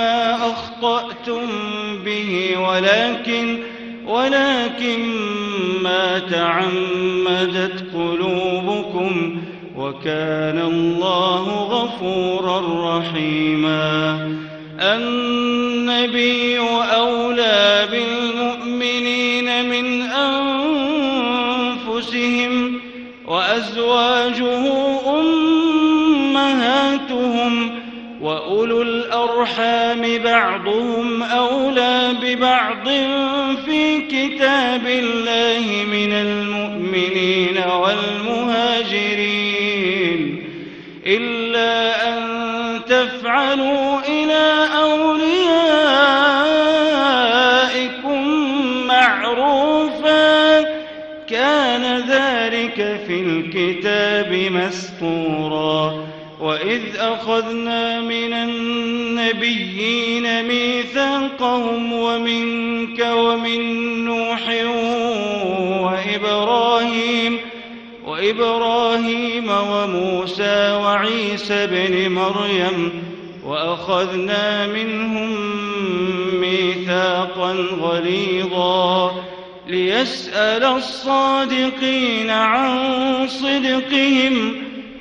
فيما أخطأتم به ولكن ولكن ما تعمدت قلوبكم وكان الله غفورا رحيما. النبي أولى بالمؤمنين بعضهم أولى ببعض في كتاب الله من المؤمنين والمهاجرين. إلا أن تفعلوا إلى أوليائكم معروفا. كان ذلك في الكتاب مسطورا وإذ أخذنا من النبيين ميثاقهم ومنك ومن نوح وإبراهيم وإبراهيم وموسى وعيسى بن مريم وأخذنا منهم ميثاقا غليظا. ليسأل الصادقين عن صدقهم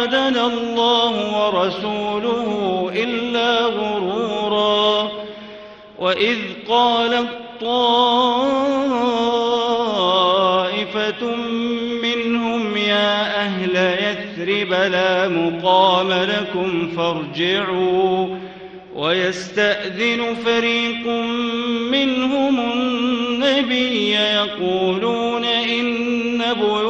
وعدنا الله ورسوله إلا غرورا. وإذ قالت طائفة منهم يا أهل يثرب لا مقام لكم فارجعوا. ويستأذن فريق منهم النبي يقولون إن بيوتنا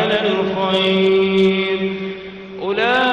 على الخير. أولئك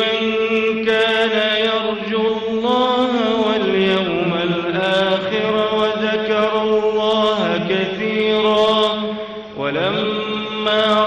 لمن كان يرجو الله واليوم الآخر وذكر الله كثيرا ولما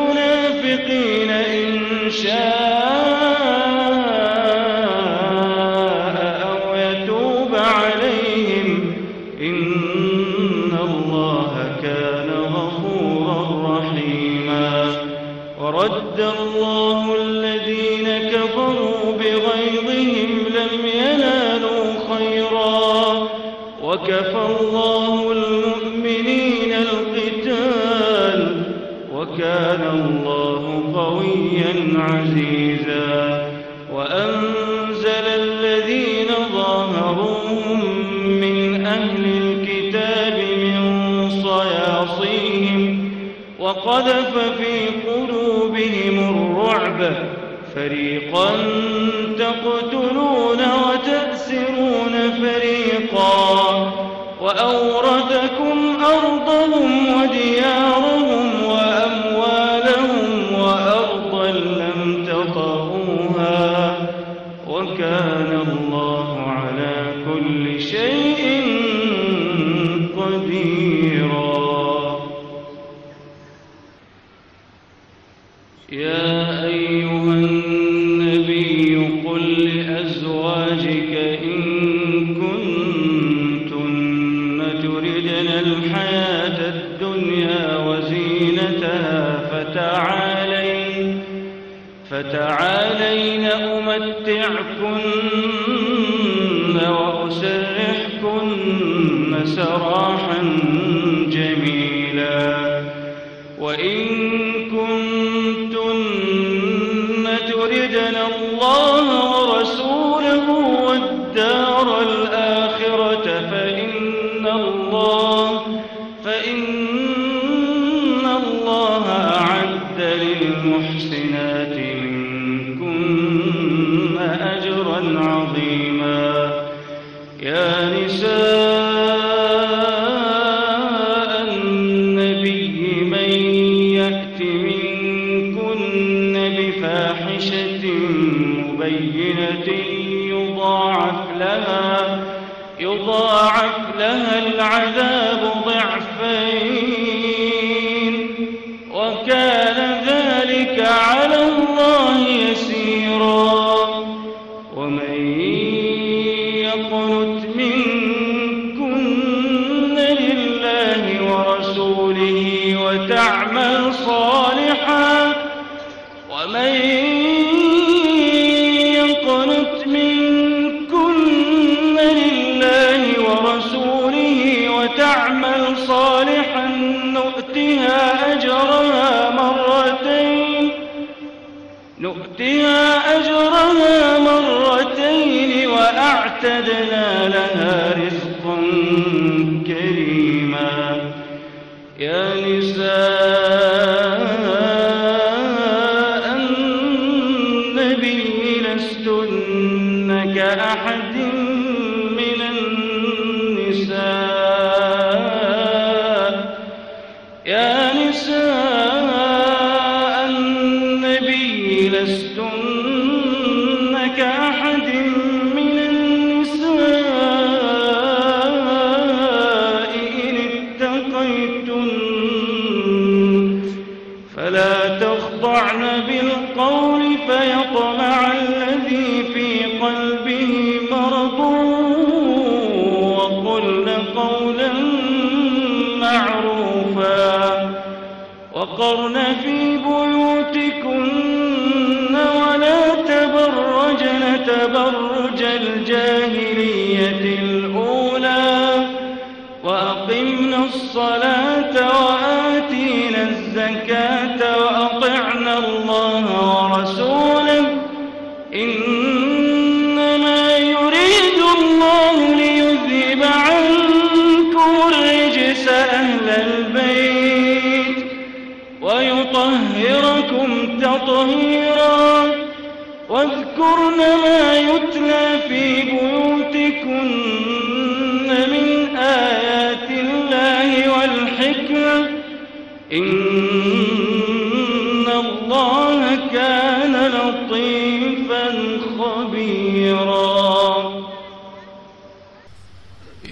المنافقين إن شاء فريقا تقتلون وتأسرون فريقا وأول mismos. صالحا نؤتها أجرها مرتين. نؤتها أجرها مرتين وأعتدنا لها رزقا كريما. يا وقرن في بيوتكن ولا تبرجن تبرج الجاهلية الأولى وأقمن الصلاة وأقمنا ما يتلى في بيوتكن من آيات الله والحكمة. إن الله كان لطيفا خبيرا.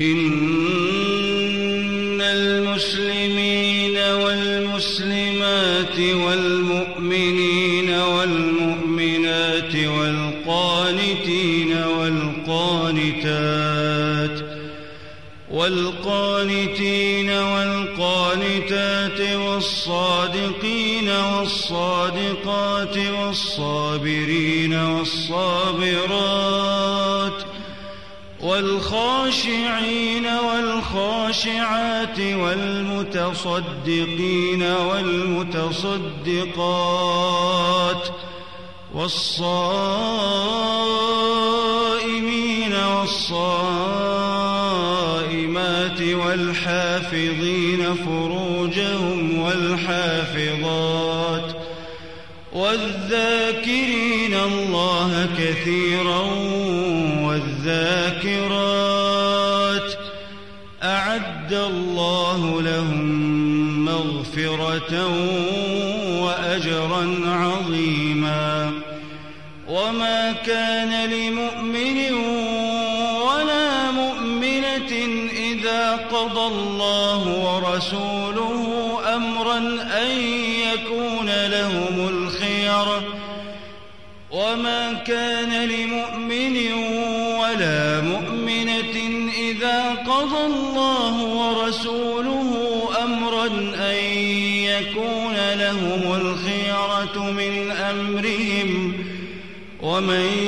إن المسلمين والمسلمات والمسلمين والقانتين والقانتات والصادقين والصادقات والصابرين والصابرات والخاشعين والخاشعات والمتصدقين والمتصدقات والصائمين والصائمين والحافظين فروجهم والحافظات والذاكرين الله كثيرا والذاكرات أعد الله لهم مغفرة وأجرا عظيما وما كان لمؤمن قضى الله ورسوله أمرا أن يكون لهم الخيرة وما كان لمؤمن ولا مؤمنة إذا قضى الله ورسوله أمرا أن يكون لهم الخيرة من أمرهم ومن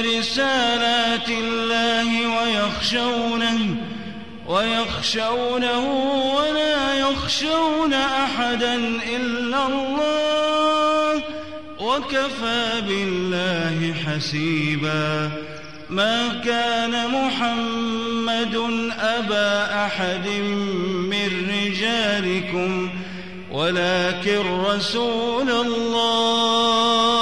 رسالات الله ويخشونه ويخشونه ولا يخشون أحدا إلا الله وكفى بالله حسيبا ما كان محمد أبا أحد من رجالكم ولكن رسول الله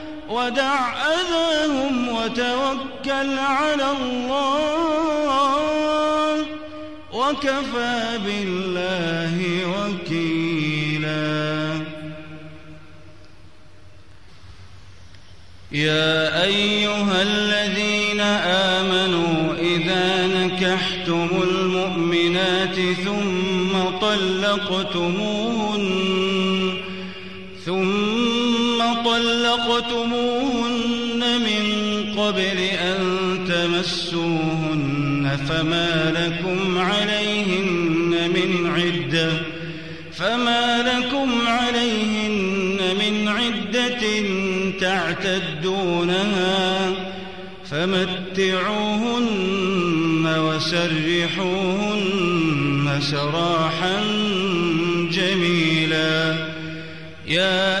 ودع أذاهم وتوكل على الله وكفى بالله وكيلا. يا أيها الذين آمنوا إذا نكحتم المؤمنات ثم طلقتموها طلقتموهن من قبل أن تمسوهن فما لكم عليهن من عدة فما لكم عليهن من عدة تعتدونها فمتعوهن وسرحوهن سراحا جميلا يا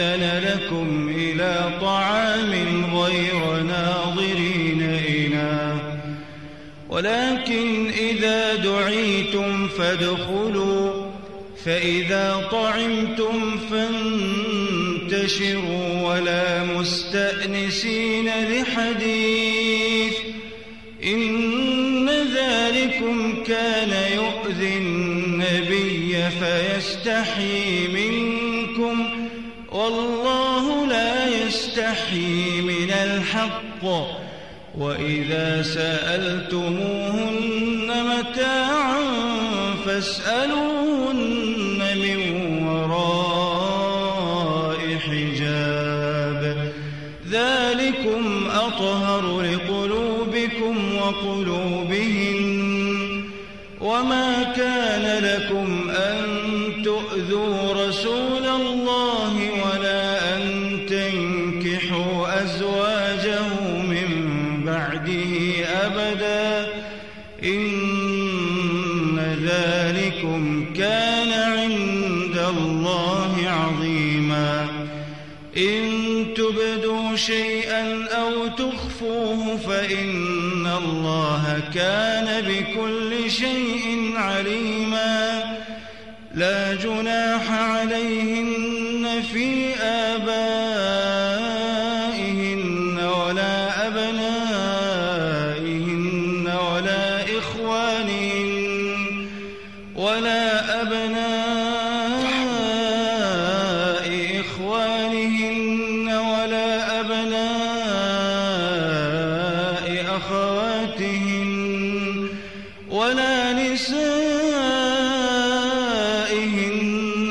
يؤذن لكم إلى طعام غير ناظرين إناه ولكن إذا دعيتم فادخلوا فإذا طعمتم فانتشروا ولا مستأنسين لحديث. إن ذلكم كان يؤذي النبي فيستحي يستحي من الحق وإذا سألتموهن متاعا فاسألوهن من وراء حجاب. ذلكم أطهر لقلوبكم وقلوبهن. وما كان لكم أن تؤذوا كان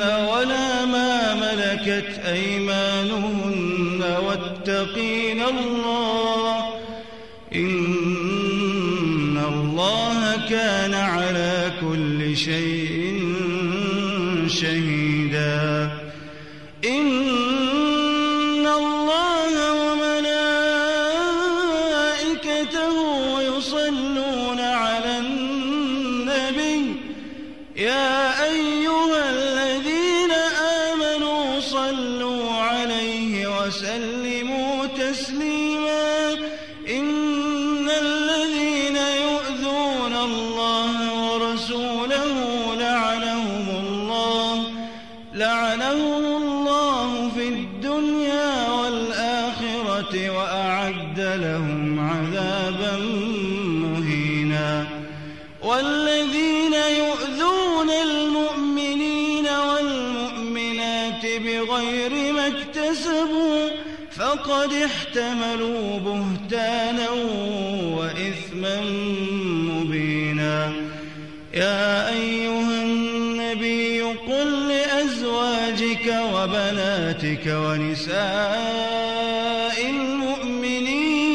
ولا ما ملكت أيمانهن واتقين الله إن الله كان على كل شيء شهيدا بغير ما اكتسبوا فقد احتملوا بهتانا وإثما مبينا. يا أيها النبي قل لأزواجك وبناتك ونساء المؤمنين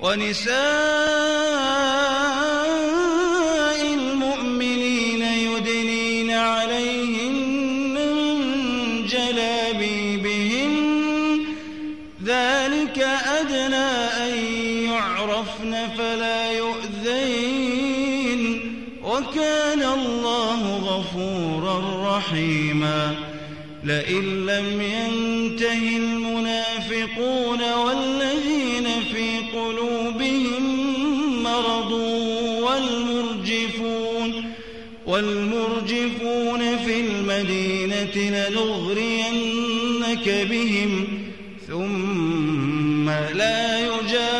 ونساء رحيما. لئن لم ينته المنافقون والذين في قلوبهم مرض والمرجفون والمرجفون في المدينة لنغرينك بهم ثم لا يجاورونك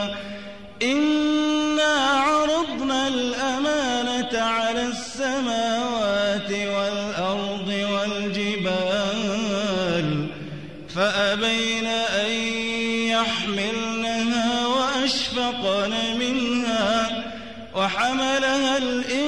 وحملها الإنسان